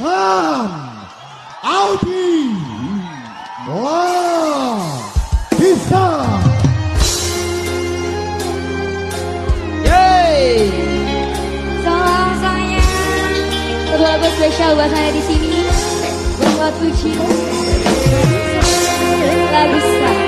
Ilham Audi Bisa Yeay Salam sayang Terlalu spesial buat saya di sini Buat Puji Lagu Sah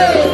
Hey!